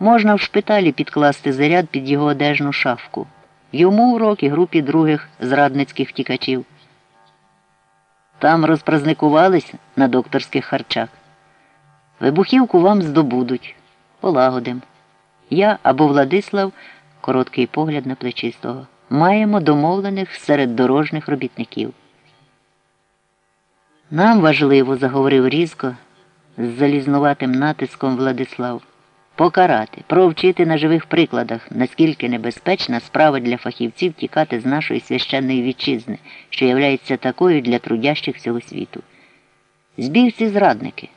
Можна в шпиталі підкласти заряд під його одежну шафку. Йому урок і групі других зрадницьких втікачів. Там розпразникувались на докторських харчах. Вибухівку вам здобудуть, полагодим. Я або Владислав, короткий погляд на плечистого, маємо домовлених серед дорожніх робітників. Нам важливо, заговорив різко, з залізнуватим натиском Владислав, покарати, провчити на живих прикладах, наскільки небезпечна справа для фахівців тікати з нашої священної вітчизни, що являється такою для трудящих всього світу. Збігці зрадники.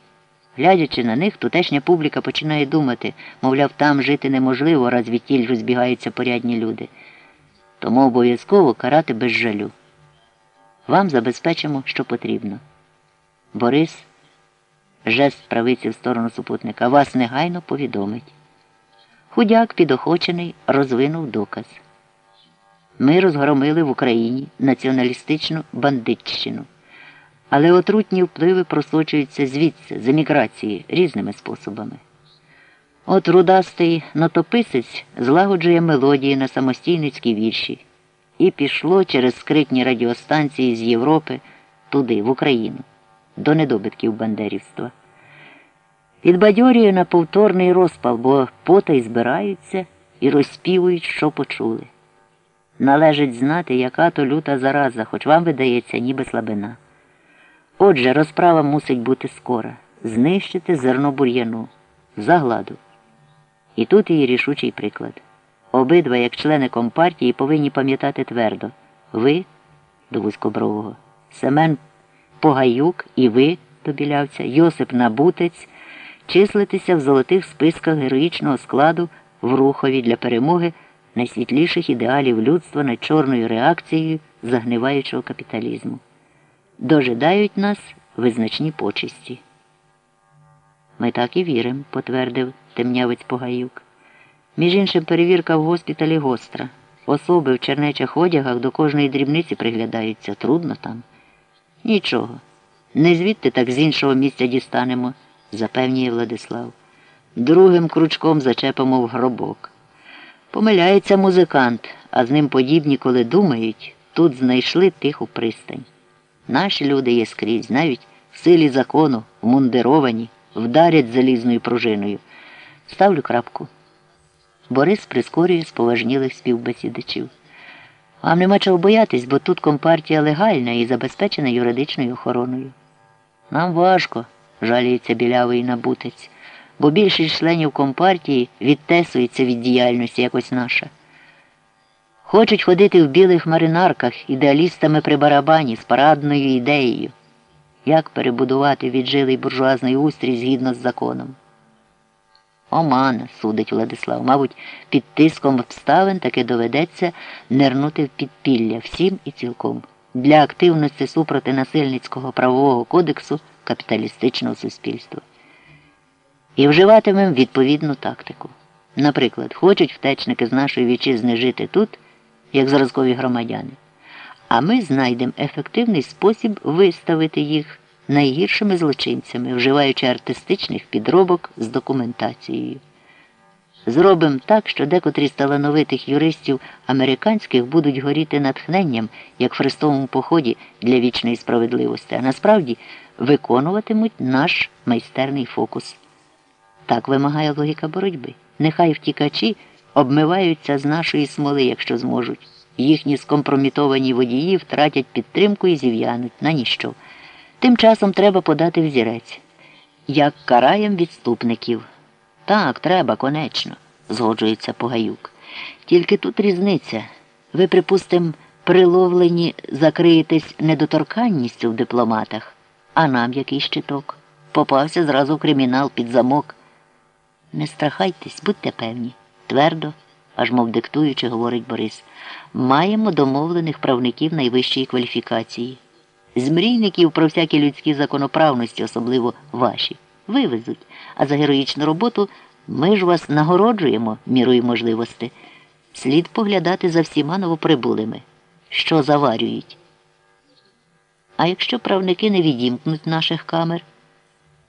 Глядячи на них, тутешня публіка починає думати, мовляв, там жити неможливо, раз відтіль розбігаються порядні люди. Тому обов'язково карати без жалю. Вам забезпечимо, що потрібно. Борис, жест правиці в сторону супутника, вас негайно повідомить. Худяк, підохочений, розвинув доказ. Ми розгромили в Україні націоналістичну бандитщину. Але отрутні впливи просочуються звідси, з еміграції, різними способами. От рудастий нотописець злагоджує мелодії на самостійницькі вірші і пішло через скритні радіостанції з Європи туди, в Україну, до недобитків бандерівства. Підбадьорює на повторний розпал, бо потай збираються і розспівують, що почули. Належить знати, яка то люта зараза, хоч вам видається, ніби слабина. Отже, розправа мусить бути скора знищити зерно бур'яну, загладу. І тут її рішучий приклад. Обидва, як члени компартії, повинні пам'ятати твердо ви до вузькобрового, Семен Погаюк і ви до білявця, Йосип Набутець, числитися в золотих списках героїчного складу в рухові для перемоги найсвітліших ідеалів людства над чорною реакцією загниваючого капіталізму дожидають нас визначні почесті. Ми так і віримо, потвердив темнявець Погаюк. Між іншим, перевірка в госпіталі гостра. Особи в чернечих одягах до кожної дрібниці приглядаються. Трудно там. Нічого. Не звідти так з іншого місця дістанемо, запевнює Владислав. Другим кручком зачепимо в гробок. Помиляється музикант, а з ним подібні, коли думають, тут знайшли тиху пристань. Наші люди є скрізь, навіть в силі закону, вмундировані, вдарять залізною пружиною. Ставлю крапку. Борис прискорює споважнілих співбесідачів. Вам нема чого боятись, бо тут компартія легальна і забезпечена юридичною охороною. Нам важко, жаліється білявий набутець, бо більшість членів компартії відтесується від діяльності якось наша. Хочуть ходити в білих маринарках ідеалістами при барабані з парадною ідеєю. Як перебудувати віджилий буржуазний устрій згідно з законом? Омана, судить Владислав, мабуть, під тиском обставин таки доведеться нирнути в підпілля всім і цілком для активності супроти насильницького правового кодексу капіталістичного суспільства. І вживатимемо відповідну тактику. Наприклад, хочуть втечники з нашої вітчизни жити тут як зразкові громадяни, а ми знайдемо ефективний спосіб виставити їх найгіршими злочинцями, вживаючи артистичних підробок з документацією. Зробимо так, що декотрі з талановитих юристів американських будуть горіти натхненням, як в хрестовому поході для вічної справедливості, а насправді виконуватимуть наш майстерний фокус. Так вимагає логіка боротьби. Нехай втікачі обмиваються з нашої смоли, якщо зможуть. Їхні скомпромітовані водії втратять підтримку і зів'януть на ніщо. Тим часом треба подати взірець. Як караєм відступників. Так, треба, конечно, згоджується Погаюк. Тільки тут різниця. Ви, припустимо, приловлені закриєтесь недоторканністю в дипломатах, а нам який щиток. Попався зразу кримінал під замок. Не страхайтесь, будьте певні твердо, аж мов диктуючи, говорить Борис, маємо домовлених правників найвищої кваліфікації. З мрійників про всякі людські законоправності, особливо ваші, вивезуть, а за героїчну роботу ми ж вас нагороджуємо мірою можливості. Слід поглядати за всіма новоприбулими, що заварюють. А якщо правники не відімкнуть наших камер?